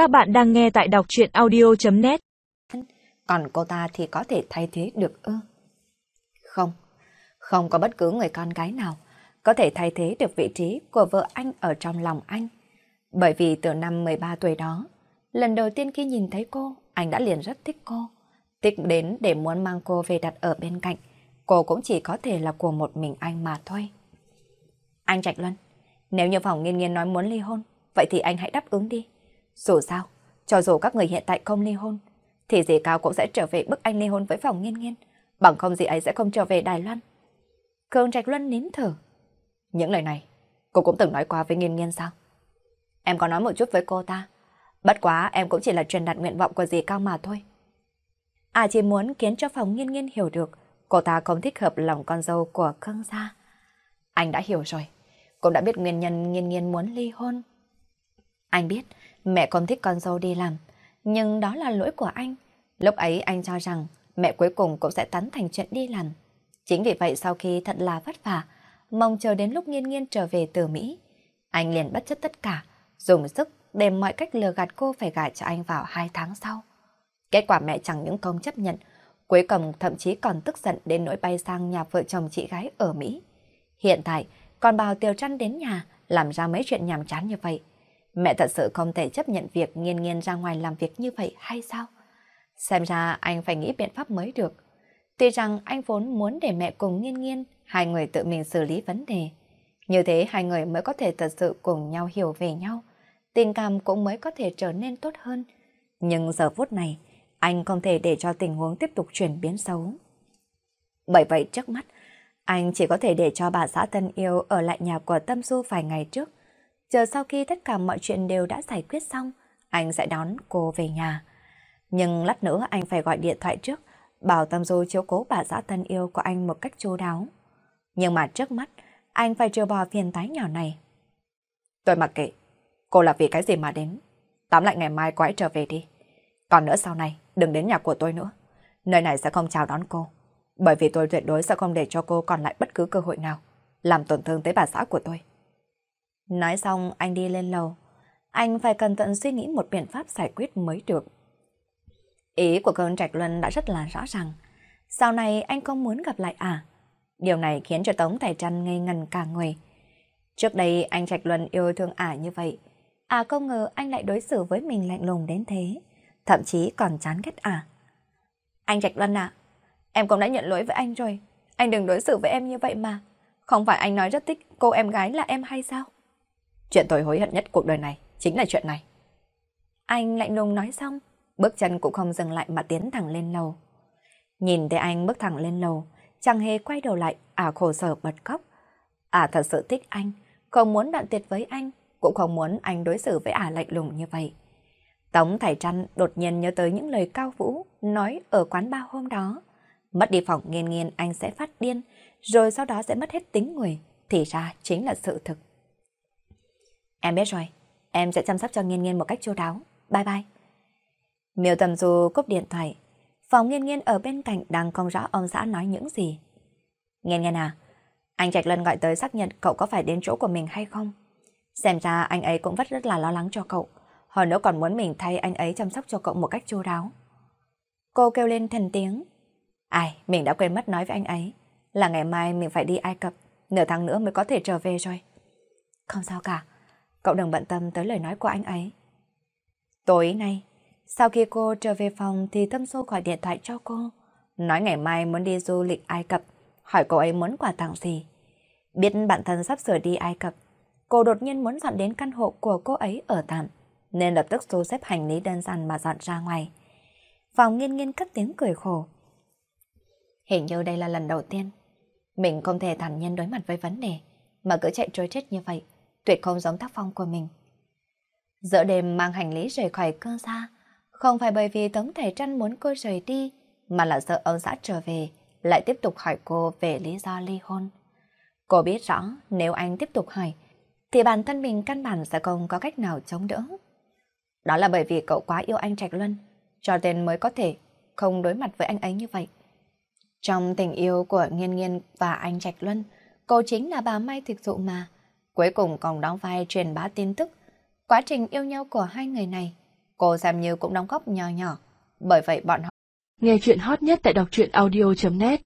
Các bạn đang nghe tại đọc chuyện audio.net Còn cô ta thì có thể thay thế được ư? Không, không có bất cứ người con gái nào có thể thay thế được vị trí của vợ anh ở trong lòng anh. Bởi vì từ năm 13 tuổi đó, lần đầu tiên khi nhìn thấy cô, anh đã liền rất thích cô. Thích đến để muốn mang cô về đặt ở bên cạnh. Cô cũng chỉ có thể là của một mình anh mà thôi. Anh Trạch Luân, nếu như phòng nghiên nghiên nói muốn ly hôn, vậy thì anh hãy đáp ứng đi. Dù sao, cho dù các người hiện tại không ly hôn, thì dì Cao cũng sẽ trở về bức anh ly hôn với phòng nghiên nghiên. Bằng không dì ấy sẽ không trở về Đài Loan. Cường Trạch Luân nín thở. Những lời này, cô cũng từng nói qua với nghiên nghiên sao? Em có nói một chút với cô ta. Bất quá em cũng chỉ là truyền đạt nguyện vọng của dì Cao mà thôi. À chỉ muốn khiến cho phòng nghiên nghiên hiểu được cô ta không thích hợp lòng con dâu của Khương gia. Anh đã hiểu rồi, cũng đã biết nguyên nhân nghiên nghiên muốn ly hôn. Anh biết mẹ không thích con dâu đi làm, nhưng đó là lỗi của anh. Lúc ấy anh cho rằng mẹ cuối cùng cũng sẽ tán thành chuyện đi làm. Chính vì vậy sau khi thật là vất vả, mong chờ đến lúc nghiên nghiên trở về từ Mỹ, anh liền bất chấp tất cả, dùng sức để mọi cách lừa gạt cô phải gả cho anh vào hai tháng sau. Kết quả mẹ chẳng những không chấp nhận, cuối cùng thậm chí còn tức giận đến nỗi bay sang nhà vợ chồng chị gái ở Mỹ. Hiện tại, còn bào Tiêu Trăn đến nhà làm ra mấy chuyện nhàm chán như vậy. Mẹ thật sự không thể chấp nhận việc nghiên nghiên ra ngoài làm việc như vậy hay sao? Xem ra anh phải nghĩ biện pháp mới được. Tuy rằng anh vốn muốn để mẹ cùng nghiên nghiên, hai người tự mình xử lý vấn đề. Như thế hai người mới có thể thật sự cùng nhau hiểu về nhau. Tình cảm cũng mới có thể trở nên tốt hơn. Nhưng giờ phút này, anh không thể để cho tình huống tiếp tục chuyển biến xấu. Bởi vậy trước mắt, anh chỉ có thể để cho bà xã thân yêu ở lại nhà của Tâm Du vài ngày trước. Chờ sau khi tất cả mọi chuyện đều đã giải quyết xong, anh sẽ đón cô về nhà. Nhưng lát nữa anh phải gọi điện thoại trước, bảo Tâm Du chiếu cố bà xã thân yêu của anh một cách chu đáo. Nhưng mà trước mắt, anh phải trừ bỏ phiền tái nhỏ này. Tôi mặc kệ, cô là vì cái gì mà đến. Tóm lại ngày mai cô hãy trở về đi. Còn nữa sau này, đừng đến nhà của tôi nữa. Nơi này sẽ không chào đón cô. Bởi vì tôi tuyệt đối sẽ không để cho cô còn lại bất cứ cơ hội nào làm tổn thương tới bà xã của tôi. Nói xong, anh đi lên lầu. Anh phải cẩn thận suy nghĩ một biện pháp giải quyết mới được. Ý của cơn Trạch Luân đã rất là rõ ràng. Sau này, anh không muốn gặp lại à? Điều này khiến cho Tống Tài Trăn ngây ngần cả người. Trước đây, anh Trạch Luân yêu thương ả như vậy. À không ngờ anh lại đối xử với mình lạnh lùng đến thế. Thậm chí còn chán ghét ả. Anh Trạch Luân ạ, em cũng đã nhận lỗi với anh rồi. Anh đừng đối xử với em như vậy mà. Không phải anh nói rất thích cô em gái là em hay sao? Chuyện tôi hối hận nhất cuộc đời này chính là chuyện này. Anh lạnh lùng nói xong, bước chân cũng không dừng lại mà tiến thẳng lên lầu. Nhìn thấy anh bước thẳng lên lầu, chẳng hề quay đầu lại, à khổ sở bật khóc. à thật sự thích anh, không muốn đoạn tuyệt với anh, cũng không muốn anh đối xử với à lạnh lùng như vậy. Tống Thải Trăn đột nhiên nhớ tới những lời cao vũ nói ở quán ba hôm đó. Mất đi phòng nghiên nghiên anh sẽ phát điên, rồi sau đó sẽ mất hết tính người, thì ra chính là sự thực. Em biết rồi, em sẽ chăm sóc cho nghiên nghiên một cách chu đáo. Bye bye. Miêu Tầm Du cúp điện thoại. Phòng nghiên nghiên ở bên cạnh đang không rõ ông xã nói những gì. Nghiên nghiên à, anh Trạch Lân gọi tới xác nhận cậu có phải đến chỗ của mình hay không. Xem ra anh ấy cũng rất rất là lo lắng cho cậu. Hơn nữa còn muốn mình thay anh ấy chăm sóc cho cậu một cách chu đáo. Cô kêu lên thần tiếng. Ai, mình đã quên mất nói với anh ấy. Là ngày mai mình phải đi Ai Cập. Nửa tháng nữa mới có thể trở về rồi. Không sao cả. Cậu đừng bận tâm tới lời nói của anh ấy. Tối nay, sau khi cô trở về phòng thì Tâm Xô gọi điện thoại cho cô. Nói ngày mai muốn đi du lịch Ai Cập, hỏi cô ấy muốn quà tặng gì. Biết bản thân sắp sửa đi Ai Cập, cô đột nhiên muốn dọn đến căn hộ của cô ấy ở tạm, nên lập tức thu xếp hành lý đơn giản mà dọn ra ngoài. Phòng nghiên nghiên cất tiếng cười khổ. Hình như đây là lần đầu tiên mình không thể thản nhiên đối mặt với vấn đề mà cứ chạy trối chết như vậy, tuyệt không giống tác phong của mình. Giữa đêm mang hành lý rời khỏi cơ xa, không phải bởi vì Tống Thể Trăn muốn cô rời đi, mà là sợ ông xã trở về, lại tiếp tục hỏi cô về lý do ly hôn. Cô biết rõ nếu anh tiếp tục hỏi, thì bản thân mình căn bản sẽ không có cách nào chống đỡ. Đó là bởi vì cậu quá yêu anh Trạch Luân, cho nên mới có thể không đối mặt với anh ấy như vậy. Trong tình yêu của Nghiên Nghiên và anh Trạch Luân, cô chính là bà Mai thực dụ mà. Cuối cùng còn đóng vai truyền bá tin tức. Quá trình yêu nhau của hai người này, Cô xem như cũng đóng góp nhỏ nhỏ. Bởi vậy bọn họ... Nghe chuyện hot nhất tại đọc truyện audio.net